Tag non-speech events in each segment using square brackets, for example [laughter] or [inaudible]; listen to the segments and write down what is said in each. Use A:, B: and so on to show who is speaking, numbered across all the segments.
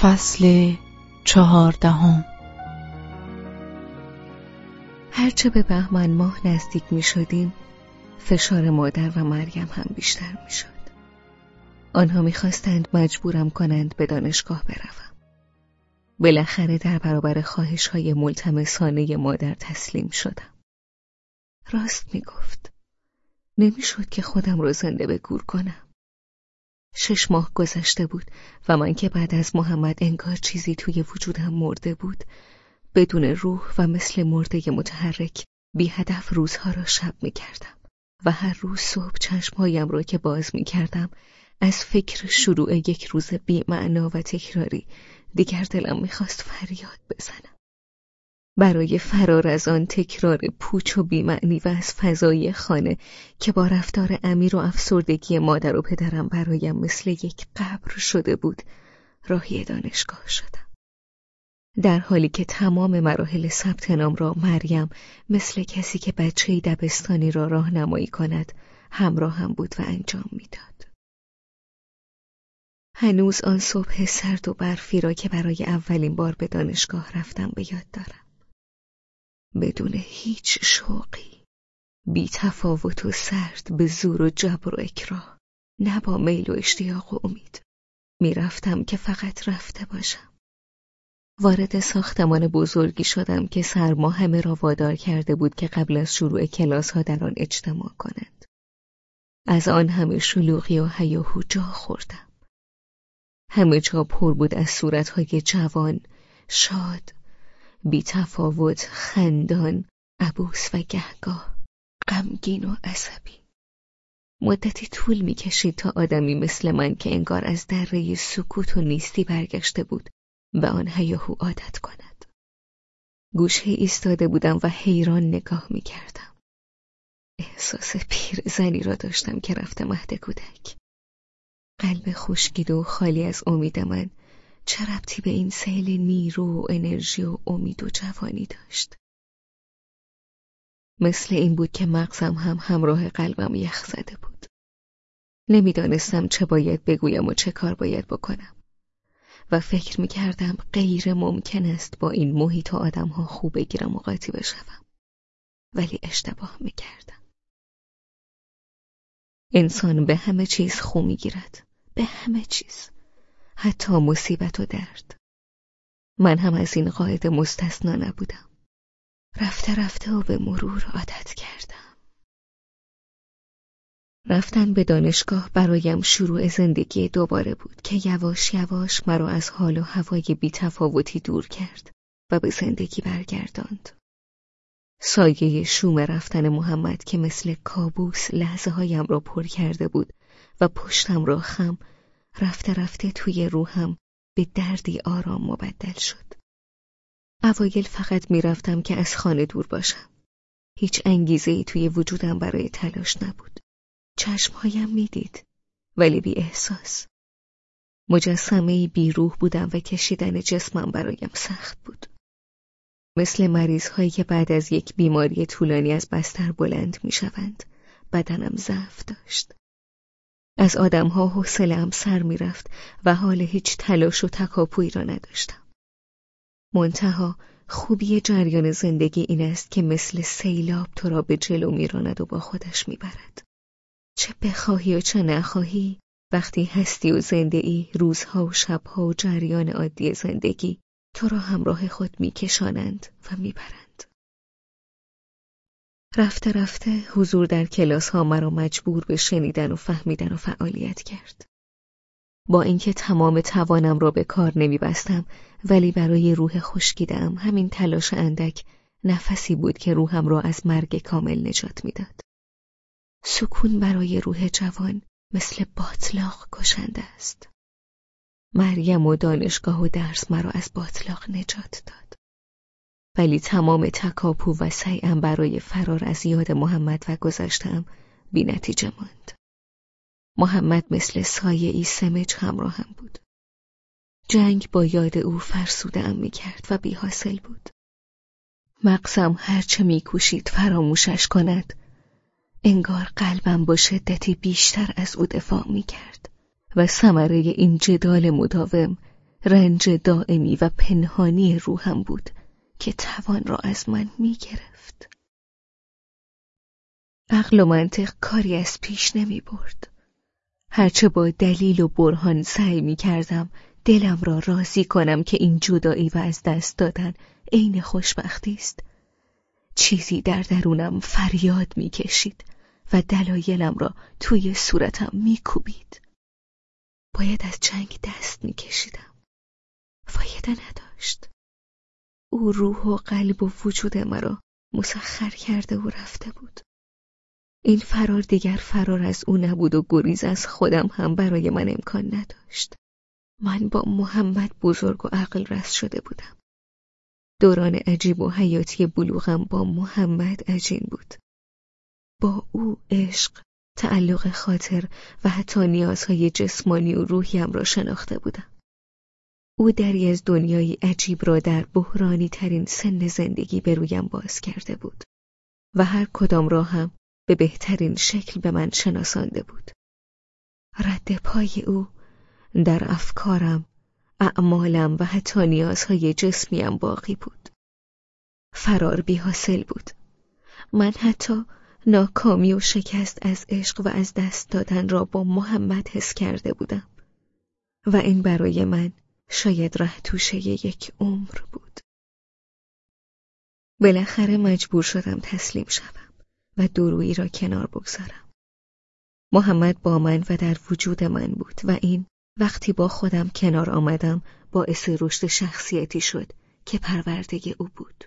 A: فصل چهاردهم
B: هرچه به بهمن ماه نزدیک می شدیم فشار مادر و مریم هم بیشتر می شد. آنها می‌خواستند مجبورم کنند به دانشگاه بروم. بالاخره در برابر خواهش های ملتمسانه مادر تسلیم شدم. راست می گفت. نمی‌شد که خودم را زنده به گور کنم. شش ماه گذشته بود و من که بعد از محمد انگار چیزی توی وجودم مرده بود بدون روح و مثل مرده متحرک بی هدف روزها را شب می کردم و هر روز صبح چشمهایم را که باز می کردم از فکر شروع یک روز بی معنا و تکراری دیگر دلم می‌خواست فریاد بزنم. برای فرار از آن تکرار پوچ و بیمعنی و از فضای خانه که با رفتار امیر و افسردگی مادر و پدرم برایم مثل یک قبر شده بود راهی دانشگاه شدم. در حالی که تمام مراحل ثبت نام را مریم مثل کسی که بچه دبستانی را راهنمایی کند همراه هم بود و انجام می‌داد. هنوز آن صبح سرد و برفی را که برای اولین بار به دانشگاه رفتم به یاد دارم. بدون هیچ شوقی. بی تفاوت و سرد به زور و جبر و اکراه. نه با میل و اشتیاق و امید. می‌رفتم که فقط رفته باشم. وارد ساختمان بزرگی شدم که سرما همه را وادار کرده بود که قبل از شروع کلاس ها در آن اجتماع کنند. از آن همه شلوغی و هیاهو جا خوردم. همه جا پر بود از صورتهای جوان شاد بی تفاوت خندان عبوس و گهگاه غمگین و عصبی. مدتی طول می‌کشید تا آدمی مثل من که انگار از دره سکوت و نیستی برگشته بود به آن هیاهو عادت کند. گوشه ایستاده بودم و حیران نگاه می‌کردم. احساس پیر زنی را داشتم که رفته مهد کودک. قلب خشکیده و خالی از امید من چه ربطی به این سیل نیرو و انرژی و امید و جوانی داشت؟ مثل این بود که مغزم هم همراه قلبم یخ زده بود. نمی‌دانستم چه باید بگویم و چه کار باید بکنم. و فکر می‌کردم غیر ممکن است با این محیط و آدم ها خوب بگیرم و قاطی بشوم. ولی اشتباه می‌کردم. انسان به همه چیز خو می‌گیرد. به همه چیز. حتی مصیبت و درد. من هم از این قاعده مستثنا نبودم. رفته رفته و به مرور عادت کردم. رفتن به دانشگاه برایم شروع زندگی دوباره بود که یواش یواش مرا از حال و هوای بیتفاوتی دور کرد و به زندگی برگرداند. سایه شوم رفتن محمد که مثل کابوس لحظه هایم را پر کرده بود و پشتم را خم رفته رفته توی روحم به دردی آرام مبدل شد. اوایل فقط می‌رفتم که از خانه دور باشم. هیچ انگیزه ای توی وجودم برای تلاش نبود. چشمهایم می‌دید ولی بی احساس. مجسمه بی روح بودم و کشیدن جسمم برایم سخت بود. مثل مریض هایی که بعد از یک بیماری طولانی از بستر بلند می‌شوند. بدنم ضعف داشت. از آدمها حوصلهام سر می‌رفت و حال هیچ تلاش و تکاپویی را نداشتم. منتها خوبی جریان زندگی این است که مثل سیلاب تو را به جلو میراند و با خودش می‌برد. چه بخواهی و چه نخواهی وقتی هستی و زنده ای روزها و شبها و جریان عادی زندگی تو را همراه خود میکشانند و می‌برند. رفته رفته حضور در کلاس ها مرا مجبور به شنیدن و فهمیدن و فعالیت کرد. با اینکه تمام توانم را به کار نمی بستم ولی برای روح خشکیدم همین تلاش اندک نفسی بود که روحم را از مرگ کامل نجات می‌داد. سکون برای روح جوان مثل باطلاق کشنده است. مریم و دانشگاه و درس مرا از باطلاق نجات داد. ولی تمام تکاپو و سعیم برای فرار از یاد محمد و گذشتم بی نتیجه ماند. محمد مثل سایه ای سمج همراهم بود. جنگ با یاد او فرسودم می کرد و بی حاصل بود. مغزم هرچه می کوشید فراموشش کند انگار قلبم با شدتی بیشتر از او دفاع می کرد و ثمره این جدال مداوم رنج دائمی و پنهانی روحم بود که توان را از من می گرفت. عقل و منطق کاری از پیش نمی برد. هرچه با دلیل و برهان سعی می کردم دلم را راضی کنم که این جدایی و از دست دادن عین خوشبختی است. چیزی در درونم فریاد می کشید و دلایلم را توی صورتم می کوبید. باید از جنگ دست می کشیدم. فایده نداشت. او روح و قلب و وجود مرا مسخر کرده و رفته بود. این فرار دیگر فرار از او نبود و گریز از خودم هم برای من امکان نداشت. من با محمد بزرگ و عقل رس شده بودم. دوران عجیب و حیاتی بلوغم با محمد عجین بود. با او عشق، تعلق خاطر و حتی نیازهای جسمانی و روحیم را شناخته بودم. او دری از دنیای عجیب را در بحرانی ترین سن زندگی به رویم باز کرده بود و هر کدام را هم به بهترین شکل به من شناسانده بود. رد پای او در افکارم، اعمالم و حتی نیازهای جسمیم باقی بود. فرار بی حاصل بود. من حتی ناکامی و شکست از عشق و از دست دادن را با محمد حس کرده بودم و این برای من شاید ره توشه یک عمر بود. بالاخره مجبور شدم تسلیم شوم و درویی را کنار بگذارم. محمد با من و در وجود من بود و این وقتی با خودم کنار آمدم باعث رشد شخصیتی شد که پرورده او بود.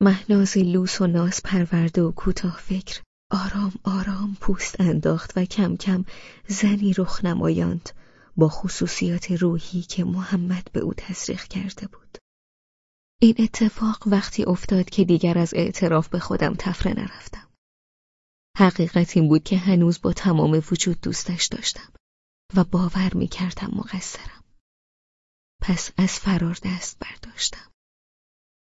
B: مهناز لوس و ناز پرورده و کوتاه فکر آرام آرام پوست انداخت و کم کم زنی رخ نمایاند با خصوصیات روحی که محمد به او تزریق کرده بود. این اتفاق وقتی افتاد که دیگر از اعتراف به خودم تفره نرفتم. حقیقت این بود که هنوز با تمام وجود دوستش داشتم و باور می کردم مقصرم. پس از فرار دست برداشتم.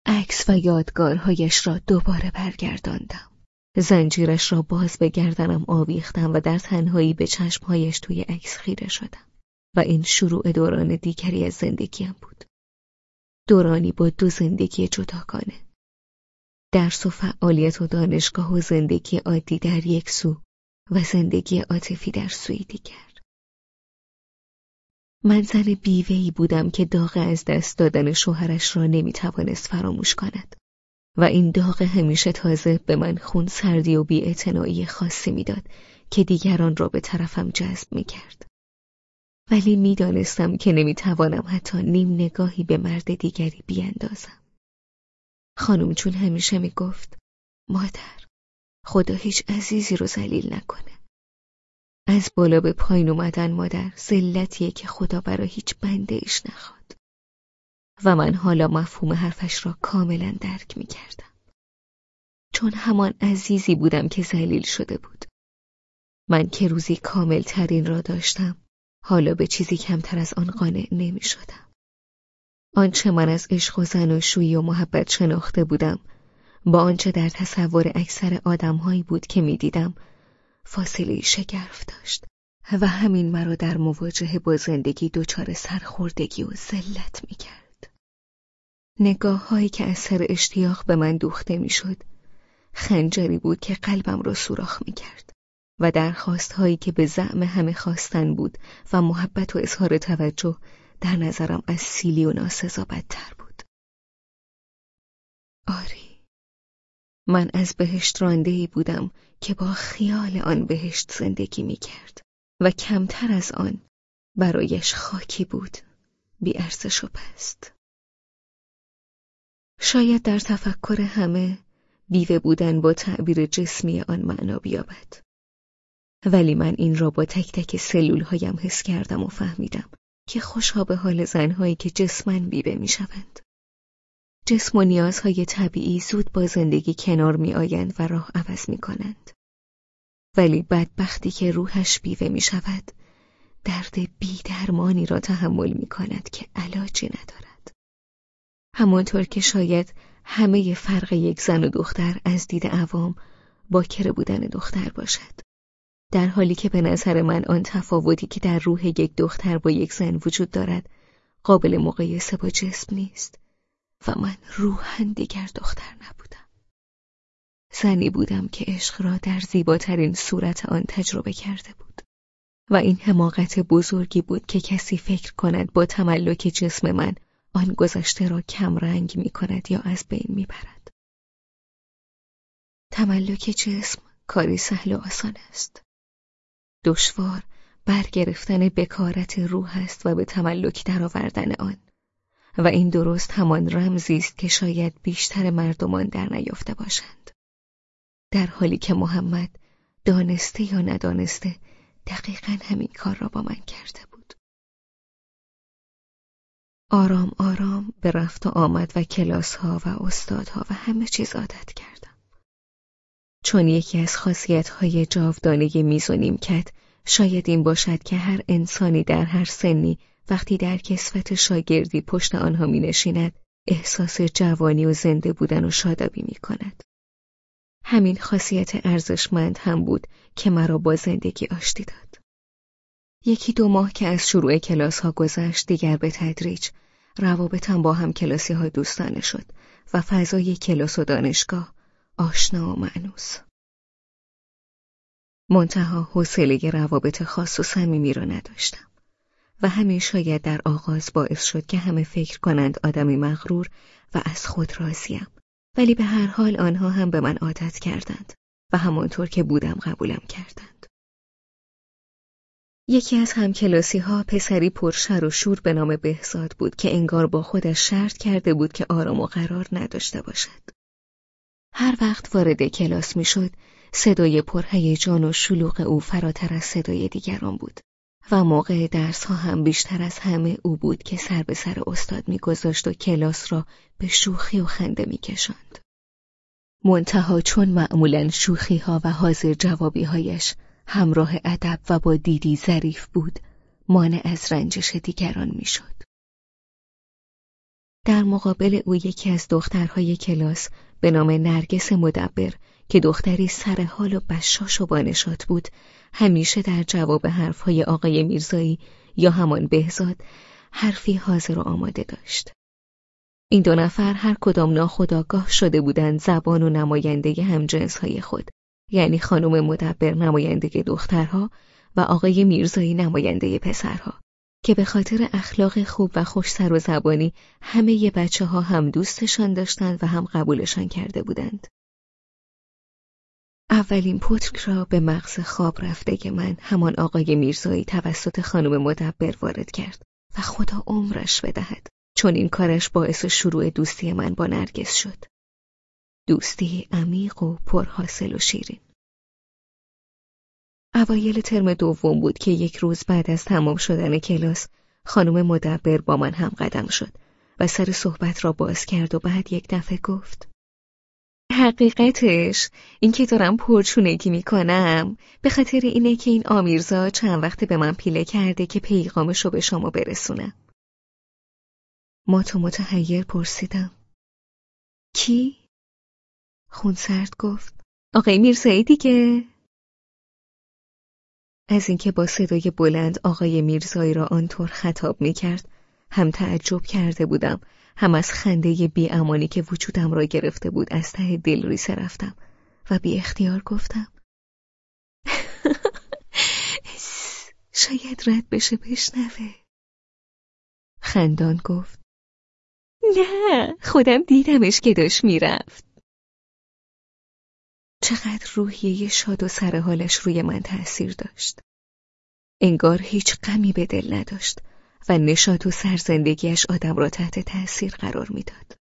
B: عکس و یادگارهایش را دوباره برگرداندم. زنجیرش را باز به گردنم آویختم و در تنهایی به چشمهایش توی عکس خیره شدم. و این شروع دوران دیگری از زندگیم بود. دورانی با دو زندگی جداگانه. درس و فعالیت و دانشگاه و زندگی عادی در یک سو و زندگی عاطفی در سوی دیگر. من زن بیوهی بودم که داغ از دست دادن شوهرش را نمی‌توانست فراموش کند و این داغ همیشه تازه به من خون سردی و بیاعتنایی خاصی می‌داد که دیگران را به طرفم جذب می‌کرد. ولی می‌دانستم که نمی‌توانم حتی نیم نگاهی به مرد دیگری بیاندازم. خانم چون همیشه می‌گفت مادر خدا هیچ عزیزی رو ذلیل نکنه. از بالا به پایین اومدن مادر ذلتیه که خدا برای هیچ بنده ایش نخواد. و من حالا مفهوم حرفش را کاملا درک می‌کردم. چون همان عزیزی بودم که ذلیل شده بود. من که روزی کامل ترین را داشتم حالا به چیزی کمتر از آن قانع نمی شدم. آنچه من از عشق و زن و شویی و محبت شناخته بودم با آنچه در تصور اکثر آدمهایی بود که می‌دیدم فاصله شگرف داشت و همین مرا در مواجهه با زندگی دچار سرخوردگی و ذلت می‌کرد. نگاه هایی که از سر اشتیاق به من دوخته می‌شد خنجری بود که قلبم را سوراخ می‌کرد. و درخواست هایی که به زعم همه خواستن بود و محبت و اظهار توجه در نظرم از سیلی و ناسزا بدتر بود. آری من از بهشت رانده بودم که با خیال آن بهشت زندگی می کرد و کمتر از آن برایش خاکی بود بی ارزش و پست. شاید در تفکر همه بیوه بودن با تعبیر جسمی آن معنا بیابد. ولی من این را با تک تک سلول هایم حس کردم و فهمیدم که خوشها به حال زنهایی که جسمن بیوه می شوند. جسم و نیازهای طبیعی زود با زندگی کنار می آیند و راه عوض می کنند. ولی بدبختی که روحش بیوه می شود درد بی درمانی را تحمل می کند که علاجی ندارد. همانطور که شاید همه فرق یک زن و دختر از دید عوام باکره بودن دختر باشد. در حالی که به نظر من آن تفاوتی که در روح یک دختر با یک زن وجود دارد قابل مقایسه با جسم نیست و من روحا دیگر دختر نبودم. زنی بودم که عشق را در زیباترین صورت آن تجربه کرده بود و این حماقت بزرگی بود که کسی فکر کند با تملک جسم من آن گذشته را کمرنگ می کند یا از بین می برد. تملک جسم کاری سهل و آسان است. دشوار برگرفتن بکارت روح است و به تملک درآوردن آن. و این درست همان رمزی است که شاید بیشتر مردمان در نیافته باشند. در حالی که محمد دانسته یا ندانسته دقیقا همین کار را با من کرده بود. آرام آرام به رفت و آمد و کلاس ها و استادها و همه چیز عادت کردم. چون یکی از خاصیت های جاودانه میز و نیمکت شاید این باشد که هر انسانی در هر سنی وقتی در کسفت شاگردی پشت آنها می نشیند احساس جوانی و زنده بودن و شادابی می کند. همین خاصیت ارزشمند هم بود که مرا با زندگی آشتی داد. یکی دو ماه که از شروع کلاس ها گذشت دیگر به تدریج روابطم با هم کلاسی های دوستانه شد و فضای کلاس و دانشگاه آشنا و معنوس. منتها حوصله روابط خاص و صمیمی را نداشتم. و همین شاید در آغاز باعث شد که همه فکر کنند آدمی مغرور و از خود راضیم. ولی به هر حال آنها هم به من عادت کردند و همانطور که بودم قبولم کردند. یکی از همکلاسی ها پسری پرشر و شور به نام بهزاد بود که انگار با خودش شرط کرده بود که آرام و قرار نداشته باشد. هر وقت وارد کلاس می‌شد صدای پرهیجان و شلوغ او فراتر از صدای دیگران بود و موقع درس ها هم بیشتر از همه او بود که سر به سر استاد میگذاشت و کلاس را به شوخی و خنده میکشاند. منتها چون معمولا شوخی ها و حاضر جوابی هایش همراه ادب و با دیدی ظریف بود مانع از رنجش دیگران می‌شد. در مقابل او یکی از دخترهای کلاس به نام نرگس مدبر که دختری سر حال و بشاش و بانشات بود همیشه در جواب حرفهای آقای میرزایی یا همان بهزاد حرفی حاضر و آماده داشت. این دو نفر هر کدام ناخداگاه شده بودند زبان و نماینده همجنسهای خود یعنی خانم مدبر نماینده دخترها و آقای میرزایی نماینده پسرها که به خاطر اخلاق خوب و خوش سر و زبانی همه ی بچه ها هم دوستشان داشتند و هم قبولشان کرده بودند. اولین پترک را به مغز خواب رفته من همان آقای میرزایی توسط خانم مدبر وارد کرد و خدا عمرش بدهد چون این کارش باعث شروع دوستی من با نرگس شد. دوستی عمیق و پرحاصل و شیرین. اوایل ترم دوم بود که یک روز بعد از تمام شدن کلاس خانم مدبر با من هم قدم شد و سر صحبت را باز کرد و بعد یک دفعه گفت حقیقتش اینکه دارم پرچونگی می‌کنم به خاطر اینه که این آمیرزا چند وقت به من پیله کرده که پیغامش رو به شما برسونم. ما تو متحیر پرسیدم. کی؟ خونسرد گفت. آقای میرزایی دیگه؟ از اینکه با صدای بلند آقای میرزایی را آنطور خطاب می‌کرد هم تعجب کرده بودم هم از خنده بی امانی که وجودم را گرفته بود از ته دل ریسه رفتم و بی اختیار گفتم [laughs] شاید رد بشه بشنوه. خندان گفت نه خودم دیدمش که داشت می‌رفت. چقدر روحیه شاد و سرحالش روی من تأثیر داشت. انگار هیچ غمی به دل نداشت. و نشاط و سرزندگیش آدم را تحت تأثیر قرار می‌داد.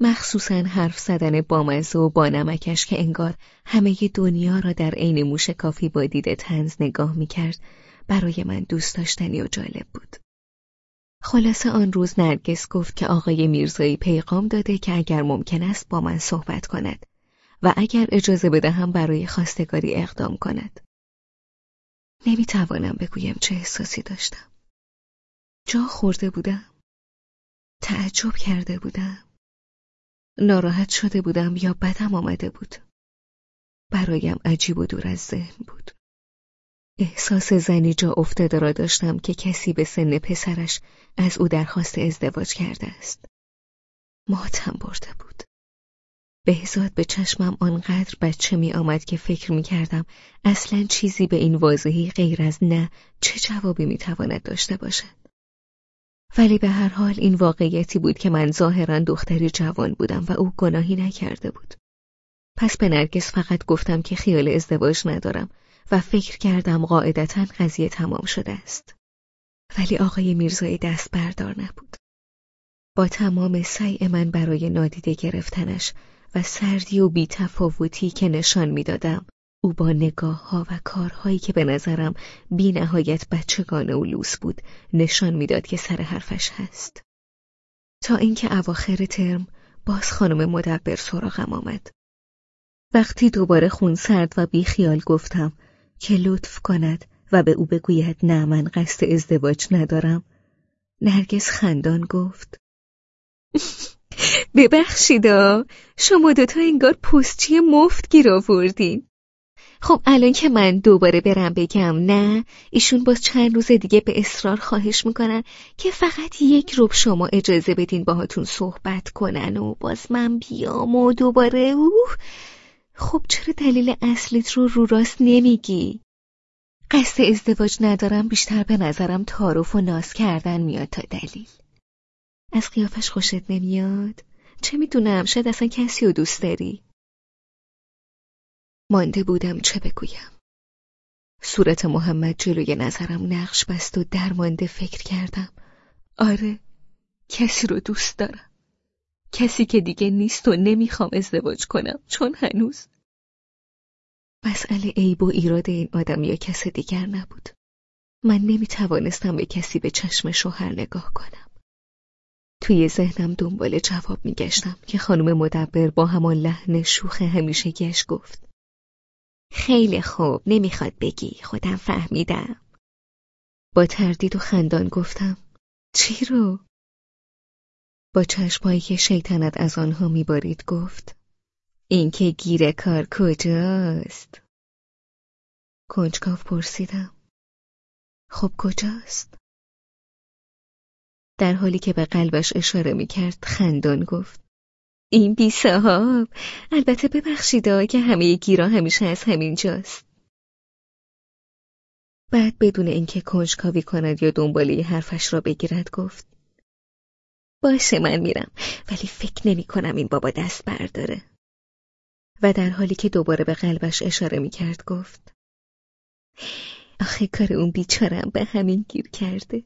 B: مخصوصا حرف زدن بامزه و با نمکش که انگار همه دنیا را در عین موش کافی با دید تنز نگاه می‌کرد برای من دوست داشتنی و جالب بود. خلاصه آن روز نرگس گفت که آقای میرزایی پیغام داده که اگر ممکن است با من صحبت کند و اگر اجازه بدهم برای خواستگاری اقدام کند. نمی‌توانم بگویم چه احساسی داشتم. جا خورده بودم تعجب کرده بودم ناراحت شده بودم یا بدم آمده بود برایم عجیب و دور از ذهن بود احساس زنی جا افتاده را داشتم که کسی به سن پسرش از او درخواست ازدواج کرده است. ماتم برده بود. بهزاد به چشمم آنقدر بچه می آمد که فکر می کردم اصلا چیزی به این واضحی غیر از نه چه جوابی می تواند داشته باشد. ولی به هر حال این واقعیتی بود که من ظاهرا دختری جوان بودم و او گناهی نکرده بود. پس به نرگس فقط گفتم که خیال ازدواج ندارم و فکر کردم قاعدتا قضیه تمام شده است. ولی آقای میرزایی دست بردار نبود. با تمام سعی من برای نادیده گرفتنش و سردی و بیتفاوتی که نشان می‌دادم او با نگاه ها و کارهایی که به نظرم بی نهایت بچگانه و لوس بود نشان می‌داد که سر حرفش هست. تا اینکه اواخر ترم باز خانم مدبر سراغم آمد. وقتی دوباره خون سرد و بی خیال گفتم که لطف کند و به او بگوید نه من قصد ازدواج ندارم نرگس خندان گفت [laughs] ببخشیدا شما دوتا انگار پستچی مفت گیر آوردین خب الان که من دوباره برم بگم نه ایشون باز چند روز دیگه به اصرار خواهش می‌کنن که فقط یک روب شما اجازه بدین باهاتون صحبت کنن و باز من بیام و دوباره اوه خب چرا دلیل اصلیت رو رو راست نمیگی؟ قصد ازدواج ندارم بیشتر به نظرم تعارف و ناز کردن میاد تا دلیل از قیافش خوشت نمیاد؟ چه می‌دونم شاید اصلا کسی رو دوست داری؟ مانده بودم چه بگویم. صورت محمد جلوی نظرم نقش بست و درمانده فکر کردم. آره کسی رو دوست دارم. کسی که دیگه نیست و نمی‌خوام ازدواج کنم چون هنوز. مسئله عیب و ایراد این آدم یا کس دیگر نبود. من نمی‌توانستم به کسی به چشم شوهر نگاه کنم. توی ذهنم دنبال جواب میگشتم که خانم مدبر با همان لحن شوخ همیشگیش گفت. خیلی خوب نمی‌خواد بگی خودم فهمیدم با تردید و خندان گفتم چی رو؟ با چشمایی که شیطنت از آنها میبارید گفت اینکه گیر کار کجاست؟ کنجکاف پرسیدم خب کجاست؟ در حالی که به قلبش اشاره می‌کرد خندان گفت این بی صاحب. البته ببخشیدا که همه گیرا همیشه از همین جاست. بعد بدون اینکه کنجکاوی کند یا دنباله حرفش را بگیرد گفت باشه من میرم ولی فکر نمی کنم این بابا دست برداره. و در حالی که دوباره به قلبش اشاره می‌کرد گفت آخه کار اون بیچارم به همین گیر کرده.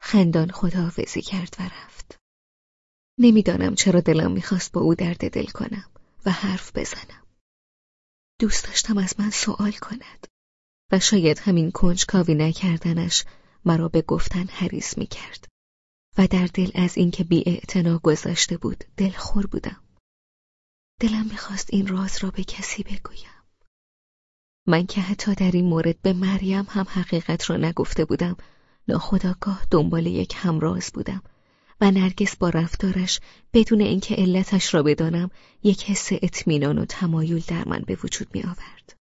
B: خندان خداحافظی کرد و رفت. نمی‌دانم چرا دلم می‌خواست با او درد دل کنم و حرف بزنم. دوست داشتم از من سوال کند و شاید همین کنجکاوی نکردنش مرا به گفتن حریص می‌کرد و در دل از اینکه بی گذاشته بود دلخور بودم. دلم می‌خواست این راز را به کسی بگویم. من که حتی در این مورد به مریم هم حقیقت را نگفته بودم ناخداگاه دنبال یک همراز بودم. و نرگس با رفتارش بدون اینکه علتش را بدانم یک حس اطمینان و تمایل در من به وجود می آورد.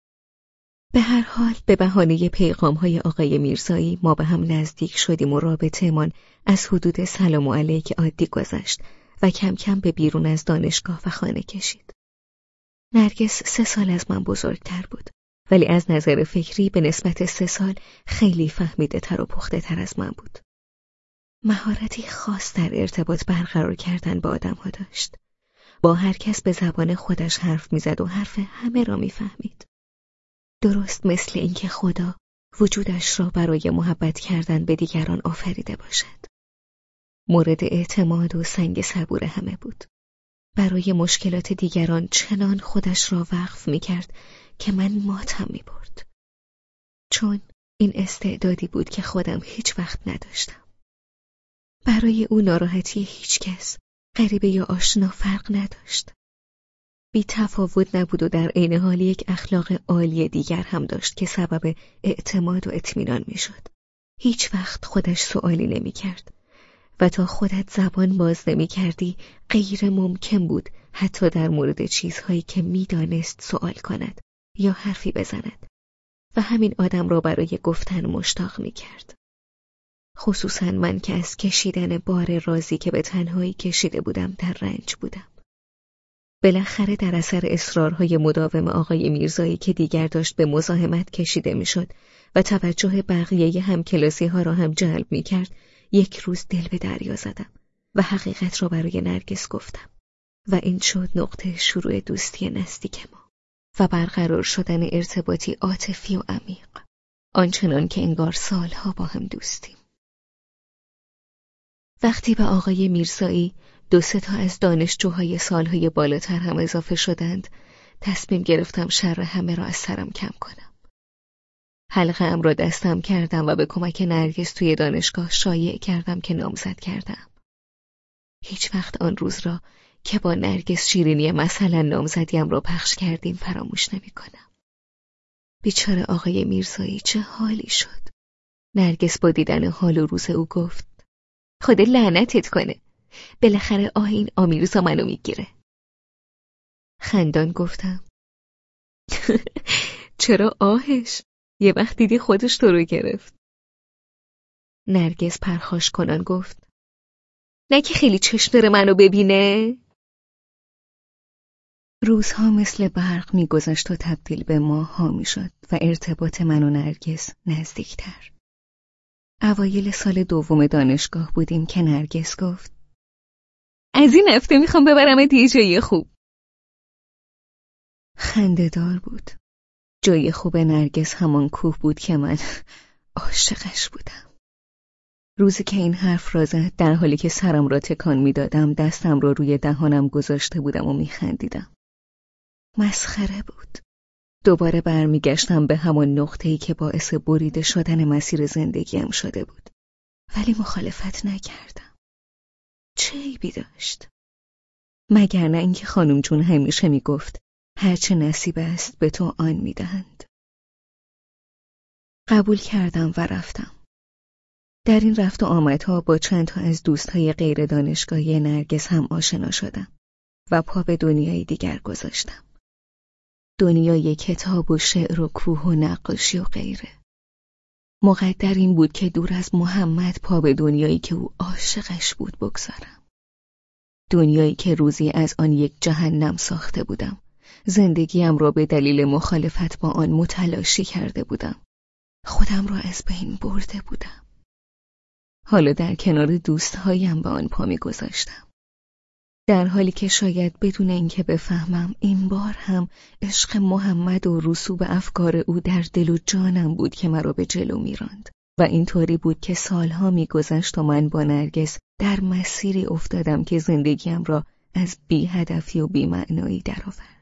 B: به هر حال به بهانه پیغام های آقای میرزایی ما به هم نزدیک شدیم و رابطه من از حدود سلام و علیک عادی گذشت و کم کم به بیرون از دانشگاه و خانه کشید. نرگس سه سال از من بزرگتر بود ولی از نظر فکری به نسبت سه سال خیلی فهمیده تر و پخته تر از من بود. مهارتی خاص در ارتباط برقرار کردن با آدم ها داشت. با هر کس به زبان خودش حرف می‌زد و حرف همه را می‌فهمید. درست مثل اینکه خدا وجودش را برای محبت کردن به دیگران آفریده باشد. مورد اعتماد و سنگ صبور همه بود. برای مشکلات دیگران چنان خودش را وقف می کرد که من ماتم می برد. چون این استعدادی بود که خودم هیچ وقت نداشتم. برای او ناراحتی هیچ کس غریبه یا آشنا فرق نداشت. بی تفاوت نبود و در عین حال یک اخلاق عالی دیگر هم داشت که سبب اعتماد و اطمینان می‌شد. هیچ وقت خودش سوالی نمی کرد و تا خودت زبان باز نمی کردی غیر ممکن بود حتی در مورد چیزهایی که می‌دانست سوال کند یا حرفی بزند و همین آدم را برای گفتن مشتاق می کرد. خصوصا من که از کشیدن بار رازی که به تنهایی کشیده بودم در رنج بودم. بالاخره در اثر اصرارهای مداوم آقای میرزایی که دیگر داشت به مزاحمت کشیده می‌شد و توجه بقیه هم کلاسی ها را هم جلب می کرد یک روز دل به دریا زدم و حقیقت را برای نرگس گفتم و این شد نقطه شروع دوستی نزدیک ما و برقرار شدن ارتباطی عاطفی و عمیق آنچنان که انگار سالها با هم دوستیم وقتی به آقای میرزایی دو سه تا از دانشجوهای سالهای بالاتر هم اضافه شدند تصمیم گرفتم شر همه را از سرم کم کنم حلقه ام را دستم کردم و به کمک نرگس توی دانشگاه شایع کردم که نامزد کردم هیچ وقت آن روز را که با نرگس شیرینی مثلا نامزدیم را پخش کردیم فراموش نمی کنم. بیچاره آقای میرزایی چه حالی شد. نرگس با دیدن حال و روز او گفت خدا لعنتت کنه. بالاخره آه این آمیرزا منو می‌گیره. خندان گفتم [laughs] چرا آهش؟ یه وقت دیدی خودش تو رو گرفت. نرگس پرخاش کنان گفت نه که خیلی چشم داره منو ببینه؟ روزها مثل برق میگذشت و تبدیل به ماهها می‌شد و ارتباط من و نرگس نزدیکتر. اوایل سال دوم دانشگاه بودیم که نرگس گفت از این هفته می‌خوام ببرم یه جای خوب. خندهدار بود. جای خوب نرگس همان کوه بود که من عاشقش بودم. روزی که این حرف را زد در حالی که سرم را تکان می‌دادم دستم را روی دهانم گذاشته بودم و میخندیدم. مسخره بود. دوباره برمیگشتم به همان نقطه‌ای که باعث بریده شدن مسیر زندگیم شده بود. ولی مخالفت نکردم. چه عیبی داشت؟ مگر نه اینکه خانم جون همیشه می‌گفت هرچه نصیب است به تو آن می‌دهند. قبول کردم و رفتم. در این رفت و آمدها با چند تا از دوستهای غیر دانشگاهی نرگس هم آشنا شدم و پا به دنیای دیگر گذاشتم. دنیای کتاب و شعر و کوه و نقاشی و غیره. مقدر این بود که دور از محمد پا به دنیایی که او عاشقش بود بگذارم. دنیایی که روزی از آن یک جهنم ساخته بودم. زندگیم را به دلیل مخالفت با آن متلاشی کرده بودم. خودم را از بین برده بودم. حالا در کنار دوستهایم به آن پا می گذاشتم. در حالی که شاید بدون اینکه بفهمم این بار هم عشق محمد و رسوب افکار او در دل و جانم بود که مرا به جلو میراند و اینطوری بود که سالها میگذشت و من با نرگس در مسیری افتادم که زندگیم را از بی هدفی و بی معنایی درآورد.